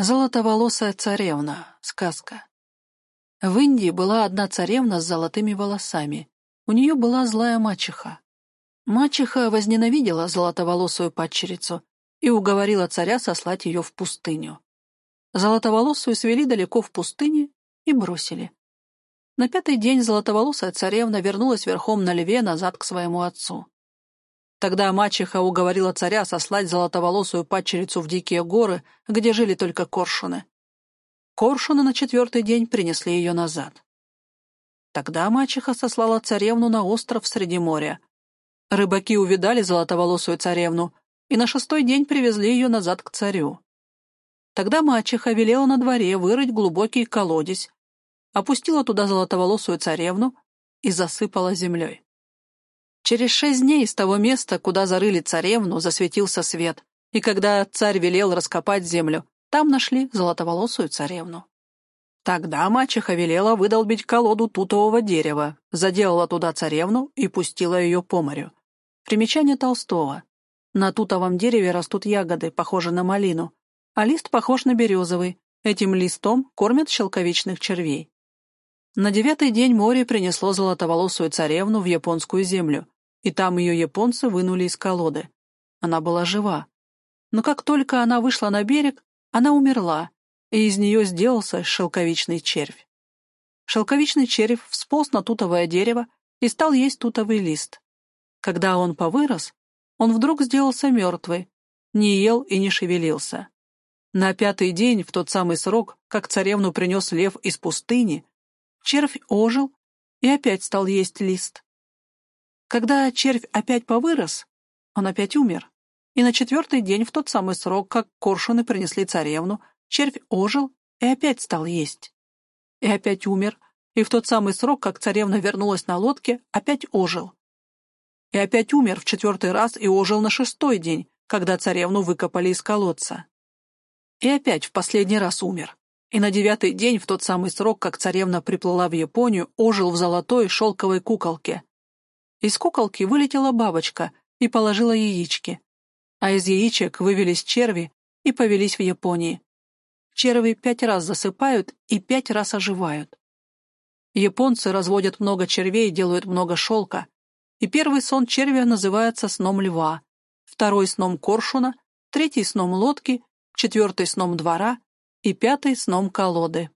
Золотоволосая царевна. Сказка. В Индии была одна царевна с золотыми волосами. У нее была злая мачеха. Мачеха возненавидела золотоволосую падчерицу и уговорила царя сослать ее в пустыню. Золотоволосую свели далеко в пустыне и бросили. На пятый день золотоволосая царевна вернулась верхом на льве назад к своему отцу. Тогда мачеха уговорила царя сослать золотоволосую падчерицу в дикие горы, где жили только коршуны. Коршуны на четвертый день принесли ее назад. Тогда мачеха сослала царевну на остров среди моря. Рыбаки увидали золотоволосую царевну и на шестой день привезли ее назад к царю. Тогда мачеха велела на дворе вырыть глубокий колодец, опустила туда золотоволосую царевну и засыпала землей. Через шесть дней из того места, куда зарыли царевну, засветился свет, и когда царь велел раскопать землю, там нашли золотоволосую царевну. Тогда мачеха велела выдолбить колоду тутового дерева, заделала туда царевну и пустила ее по морю. Примечание Толстого. На тутовом дереве растут ягоды, похожие на малину, а лист похож на березовый. Этим листом кормят щелковичных червей. На девятый день море принесло золотоволосую царевну в японскую землю, и там ее японцы вынули из колоды. Она была жива. Но как только она вышла на берег, она умерла, и из нее сделался шелковичный червь. Шелковичный червь всполз на тутовое дерево и стал есть тутовый лист. Когда он повырос, он вдруг сделался мертвый, не ел и не шевелился. На пятый день, в тот самый срок, как царевну принес лев из пустыни, червь ожил и опять стал есть лист. Когда червь опять повырос, он опять умер. И на четвертый день, в тот самый срок, как коршуны принесли царевну, червь ожил и опять стал есть. И опять умер, и в тот самый срок, как царевна вернулась на лодке, опять ожил. И опять умер в четвертый раз и ожил на шестой день, когда царевну выкопали из колодца. И опять в последний раз умер. И на девятый день, в тот самый срок, как царевна приплыла в Японию, ожил в золотой шелковой куколке, из куколки вылетела бабочка и положила яички, а из яичек вывелись черви и повелись в Японии. Черви пять раз засыпают и пять раз оживают. Японцы разводят много червей, делают много шелка, и первый сон червя называется сном льва, второй сном коршуна, третий сном лодки, четвертый сном двора и пятый сном колоды.